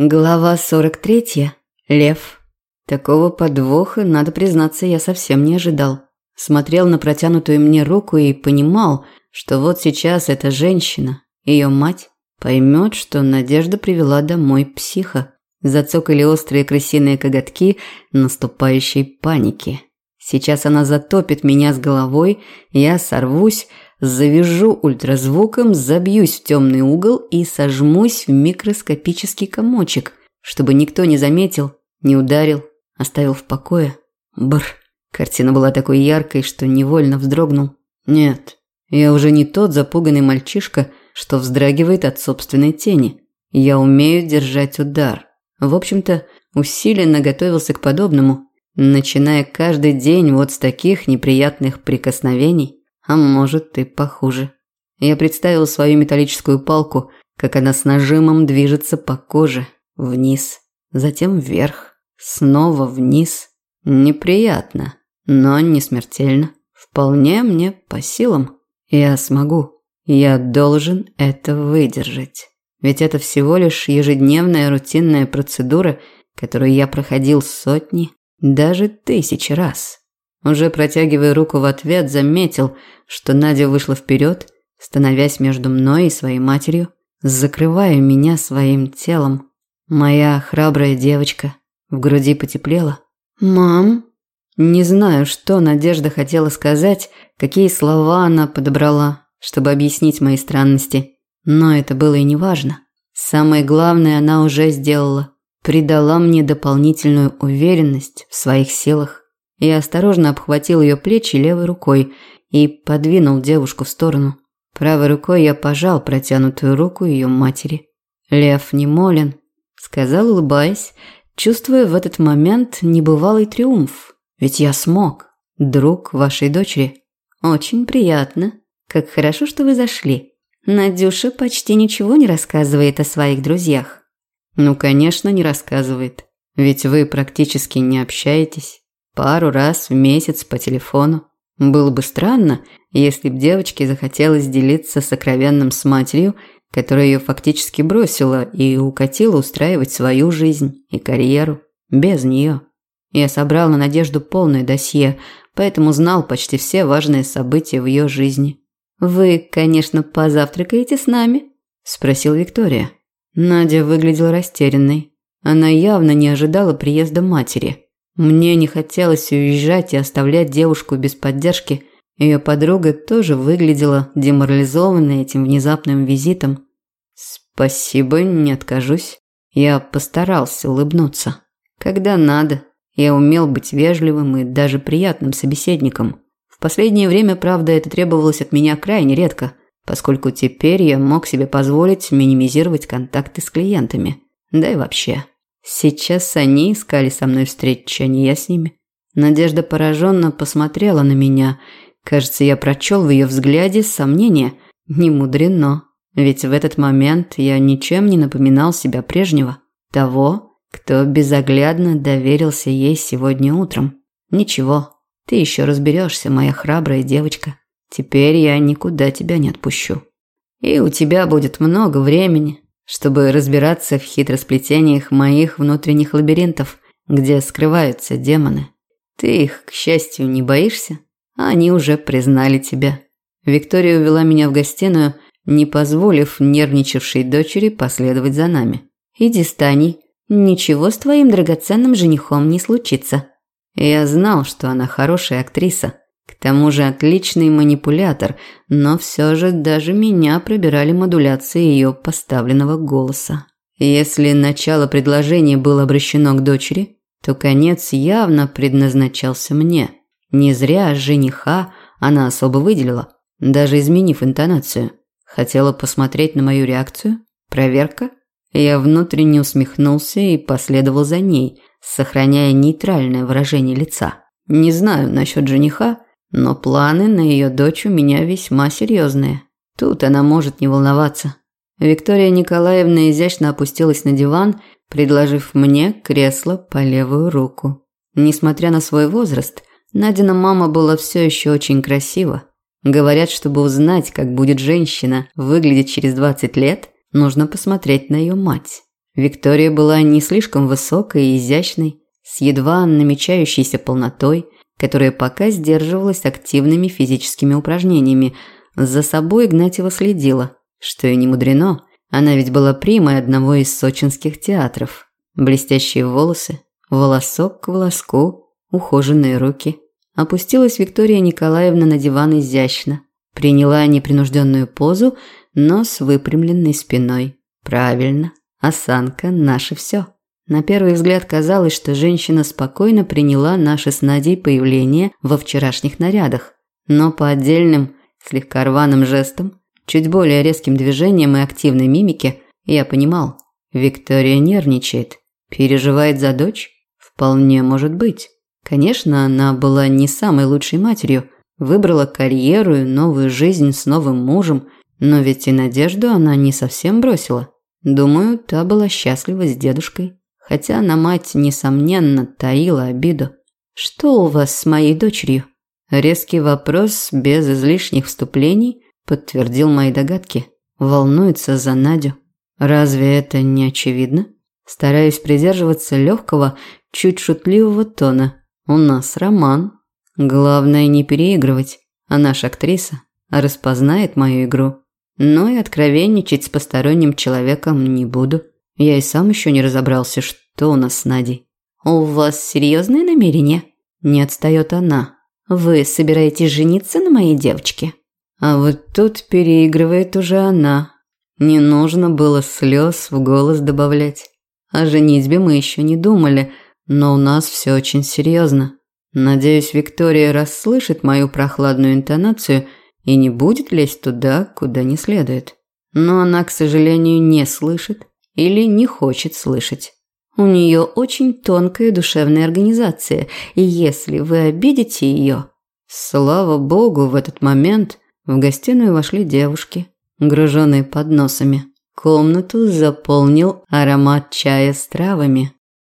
Глава 43. Лев. Такого подвоха, надо признаться, я совсем не ожидал. Смотрел на протянутую мне руку и понимал, что вот сейчас эта женщина, ее мать, поймет, что Надежда привела домой психа. Зацокали острые крысиные коготки наступающей паники. Сейчас она затопит меня с головой, я сорвусь, завяжу ультразвуком, забьюсь в темный угол и сожмусь в микроскопический комочек, чтобы никто не заметил, не ударил, оставил в покое. Бр. Картина была такой яркой, что невольно вздрогнул. Нет, я уже не тот запуганный мальчишка, что вздрагивает от собственной тени. Я умею держать удар. В общем-то, усиленно готовился к подобному, начиная каждый день вот с таких неприятных прикосновений а может и похуже. Я представил свою металлическую палку, как она с нажимом движется по коже, вниз, затем вверх, снова вниз. Неприятно, но не смертельно. Вполне мне по силам. Я смогу. Я должен это выдержать. Ведь это всего лишь ежедневная рутинная процедура, которую я проходил сотни, даже тысячи раз. Уже протягивая руку в ответ, заметил, что Надя вышла вперед, становясь между мной и своей матерью, закрывая меня своим телом. Моя храбрая девочка в груди потеплела. «Мам?» Не знаю, что Надежда хотела сказать, какие слова она подобрала, чтобы объяснить мои странности. Но это было и не важно. Самое главное она уже сделала. Придала мне дополнительную уверенность в своих силах. Я осторожно обхватил ее плечи левой рукой и подвинул девушку в сторону. Правой рукой я пожал протянутую руку ее матери. «Лев не молен», – сказал, улыбаясь, чувствуя в этот момент небывалый триумф. «Ведь я смог. Друг вашей дочери. Очень приятно. Как хорошо, что вы зашли. Надюша почти ничего не рассказывает о своих друзьях». «Ну, конечно, не рассказывает. Ведь вы практически не общаетесь. Пару раз в месяц по телефону. Было бы странно, если б девочке захотелось делиться сокровенным с матерью, которая ее фактически бросила и укатила устраивать свою жизнь и карьеру без нее. Я собрал на Надежду полное досье, поэтому знал почти все важные события в ее жизни. «Вы, конечно, позавтракаете с нами?» – спросил Виктория. Надя выглядела растерянной. Она явно не ожидала приезда матери. Мне не хотелось уезжать и оставлять девушку без поддержки. Ее подруга тоже выглядела деморализованной этим внезапным визитом. «Спасибо, не откажусь». Я постарался улыбнуться. Когда надо, я умел быть вежливым и даже приятным собеседником. В последнее время, правда, это требовалось от меня крайне редко, поскольку теперь я мог себе позволить минимизировать контакты с клиентами. Да и вообще. Сейчас они искали со мной встречи, а не я с ними. Надежда пораженно посмотрела на меня. Кажется, я прочел в ее взгляде сомнение. Не мудрено. Ведь в этот момент я ничем не напоминал себя прежнего. Того, кто безоглядно доверился ей сегодня утром. Ничего, ты еще разберешься, моя храбрая девочка. Теперь я никуда тебя не отпущу. И у тебя будет много времени, чтобы разбираться в хитросплетениях моих внутренних лабиринтов, где скрываются демоны. Ты их, к счастью, не боишься? Они уже признали тебя. Виктория увела меня в гостиную, не позволив нервничавшей дочери последовать за нами. Иди с Таней. Ничего с твоим драгоценным женихом не случится. Я знал, что она хорошая актриса, к тому же отличный манипулятор, но все же даже меня пробирали модуляции ее поставленного голоса. Если начало предложения было обращено к дочери, то конец явно предназначался мне. Не зря жениха она особо выделила, даже изменив интонацию. Хотела посмотреть на мою реакцию? Проверка? Я внутренне усмехнулся и последовал за ней, сохраняя нейтральное выражение лица. Не знаю насчет жениха, но планы на ее дочь у меня весьма серьезные. Тут она может не волноваться. Виктория Николаевна изящно опустилась на диван, предложив мне кресло по левую руку. Несмотря на свой возраст, Надина мама была все еще очень красива. Говорят, чтобы узнать, как будет женщина выглядеть через 20 лет, нужно посмотреть на ее мать. Виктория была не слишком высокой и изящной, с едва намечающейся полнотой, которая пока сдерживалась активными физическими упражнениями. За собой Игнатьева следила, что и не мудрено, она ведь была примой одного из сочинских театров. Блестящие волосы, волосок к волоску, ухоженные руки. Опустилась Виктория Николаевна на диван изящно, приняла непринужденную позу, но с выпрямленной спиной. Правильно, осанка – наше все. На первый взгляд казалось, что женщина спокойно приняла наше с Надей появление во вчерашних нарядах, но по отдельным, слегка рваным жестам, чуть более резким движением и активной мимике я понимал, Виктория нервничает, переживает за дочь? Вполне может быть. Конечно, она была не самой лучшей матерью, выбрала карьеру и новую жизнь с новым мужем, но ведь и надежду она не совсем бросила. Думаю, та была счастлива с дедушкой хотя на мать, несомненно, таила обиду. «Что у вас с моей дочерью?» Резкий вопрос, без излишних вступлений, подтвердил мои догадки. Волнуется за Надю. Разве это не очевидно? Стараюсь придерживаться легкого, чуть шутливого тона. У нас роман. Главное не переигрывать, а наша актриса распознает мою игру. Но и откровенничать с посторонним человеком не буду. Я и сам еще не разобрался, что у нас с Надей. «У вас серьезные намерения?» Не отстает она. «Вы собираетесь жениться на моей девочке?» А вот тут переигрывает уже она. Не нужно было слез в голос добавлять. О женитьбе мы еще не думали, но у нас все очень серьезно. Надеюсь, Виктория расслышит мою прохладную интонацию и не будет лезть туда, куда не следует. Но она, к сожалению, не слышит или не хочет слышать. У нее очень тонкая душевная организация, и если вы обидите ее... Слава богу, в этот момент в гостиную вошли девушки, груженные подносами. Комнату заполнил аромат чая с травами.